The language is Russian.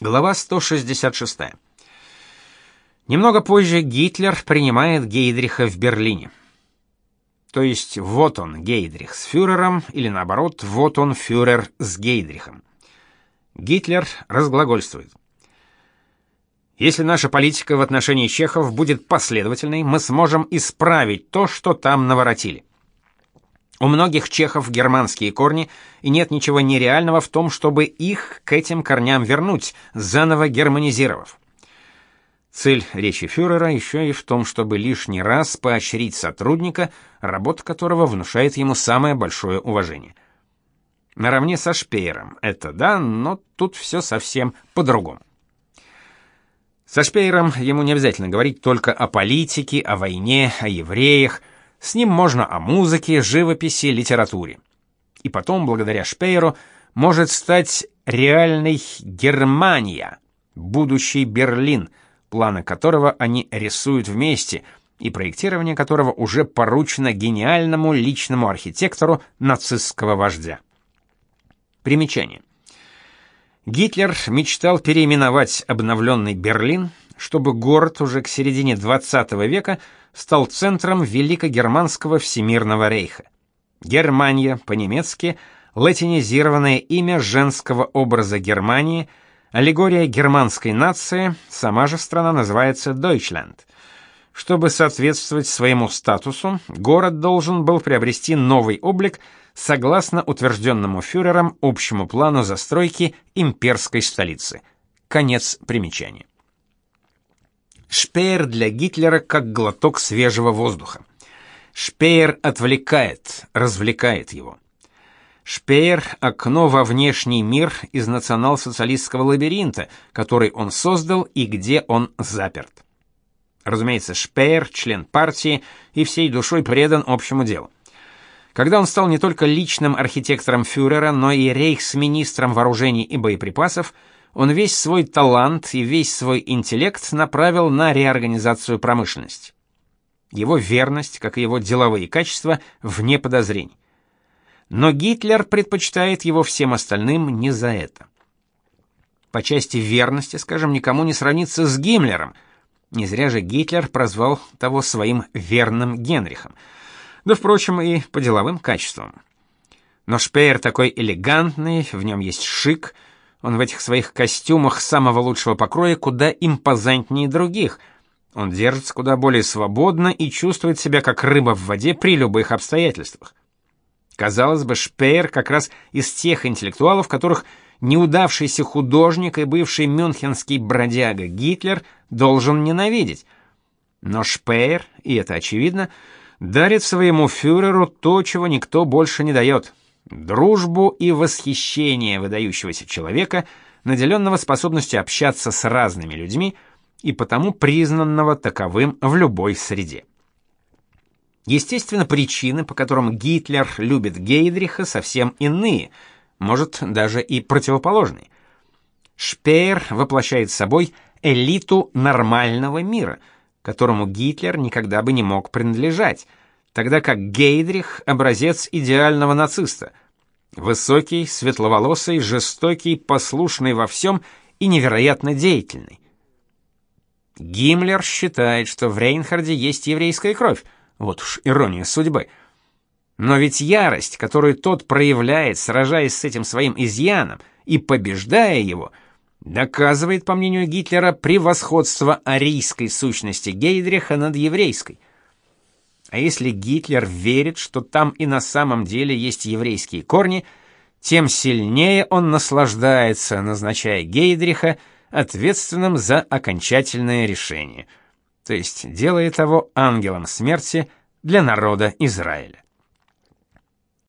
Глава 166. Немного позже Гитлер принимает Гейдриха в Берлине. То есть вот он, Гейдрих с фюрером, или наоборот, вот он, фюрер с Гейдрихом. Гитлер разглагольствует. Если наша политика в отношении чехов будет последовательной, мы сможем исправить то, что там наворотили. У многих чехов германские корни, и нет ничего нереального в том, чтобы их к этим корням вернуть, заново германизировав. Цель речи фюрера еще и в том, чтобы лишний раз поощрить сотрудника, работа которого внушает ему самое большое уважение. Наравне со Шпеером, это да, но тут все совсем по-другому. Со Шпеером ему не обязательно говорить только о политике, о войне, о евреях. С ним можно о музыке, живописи, литературе. И потом, благодаря Шпееру, может стать реальной Германия, будущий Берлин – планы которого они рисуют вместе и проектирование которого уже поручено гениальному личному архитектору нацистского вождя. Примечание. Гитлер мечтал переименовать обновленный Берлин, чтобы город уже к середине 20 века стал центром великогерманского всемирного рейха. Германия по-немецки латинизированное имя женского образа Германии – Аллегория германской нации, сама же страна называется Deutschland. Чтобы соответствовать своему статусу, город должен был приобрести новый облик согласно утвержденному фюрером общему плану застройки имперской столицы. Конец примечания. Шпеер для Гитлера как глоток свежего воздуха. Шпеер отвлекает, развлекает его. Шпеер — окно во внешний мир из национал-социалистского лабиринта, который он создал и где он заперт. Разумеется, Шпеер — член партии и всей душой предан общему делу. Когда он стал не только личным архитектором фюрера, но и рейхсминистром вооружений и боеприпасов, он весь свой талант и весь свой интеллект направил на реорганизацию промышленности. Его верность, как и его деловые качества, вне подозрений но Гитлер предпочитает его всем остальным не за это. По части верности, скажем, никому не сравнится с Гиммлером. Не зря же Гитлер прозвал того своим верным Генрихом. Да, впрочем, и по деловым качествам. Но Шпеер такой элегантный, в нем есть шик, он в этих своих костюмах самого лучшего покроя куда импозантнее других. Он держится куда более свободно и чувствует себя как рыба в воде при любых обстоятельствах. Казалось бы, Шпеер как раз из тех интеллектуалов, которых неудавшийся художник и бывший мюнхенский бродяга Гитлер должен ненавидеть. Но Шпеер, и это очевидно, дарит своему фюреру то, чего никто больше не дает — дружбу и восхищение выдающегося человека, наделенного способностью общаться с разными людьми и потому признанного таковым в любой среде. Естественно, причины, по которым Гитлер любит Гейдриха, совсем иные, может, даже и противоположные. Шпеер воплощает собой элиту нормального мира, которому Гитлер никогда бы не мог принадлежать, тогда как Гейдрих — образец идеального нациста. Высокий, светловолосый, жестокий, послушный во всем и невероятно деятельный. Гиммлер считает, что в Рейнхарде есть еврейская кровь, вот уж ирония судьбы. Но ведь ярость, которую тот проявляет, сражаясь с этим своим изъяном и побеждая его, доказывает, по мнению Гитлера, превосходство арийской сущности Гейдриха над еврейской. А если Гитлер верит, что там и на самом деле есть еврейские корни, тем сильнее он наслаждается, назначая Гейдриха ответственным за окончательное решение – то есть делает его ангелом смерти для народа Израиля.